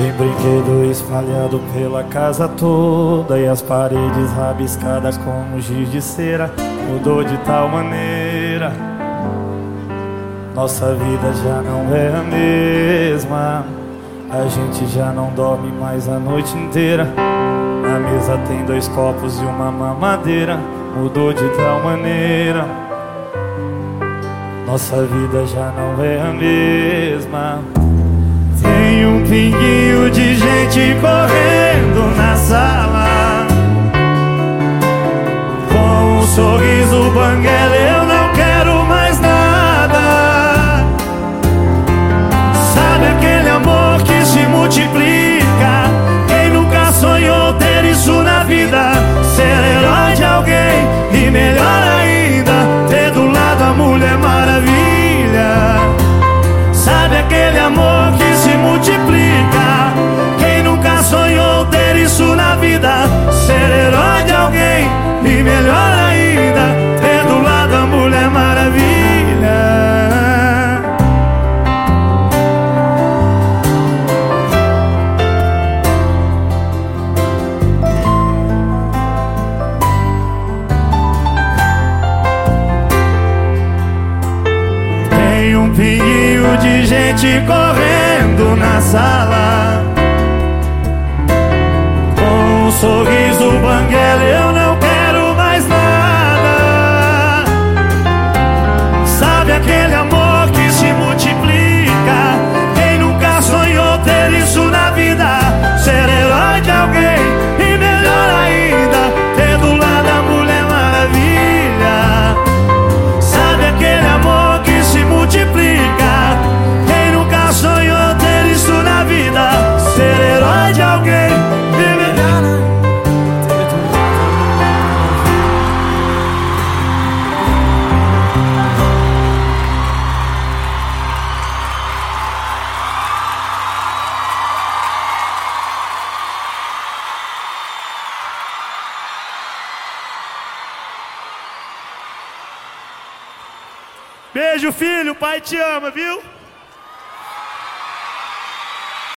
Tem brinquedo espalhado pela casa toda E as paredes rabiscadas com giz de cera. Mudou de tal maneira. Nossa vida já não é a mesma. A gente já não dorme mais a noite inteira. Na mesa tem dois copos e uma mamadeira. Mudou de tal maneira. Nossa vida já não é a mesma tem um pinguinho de gente correndo na sala. Com um sorriso banguela eu não quero mais nada. Sabe aquele amor que se multiplica? Quem nunca sonhou ter isso na vida? Ser herói de alguém e melhor ainda Ter do lado a Mulher Maravilha. Sabe aquele amor gente correndo na sala. Com um sorriso banguela eu não quero mais nada. Sabe aquele Beijo, filho. Pai te ama, viu?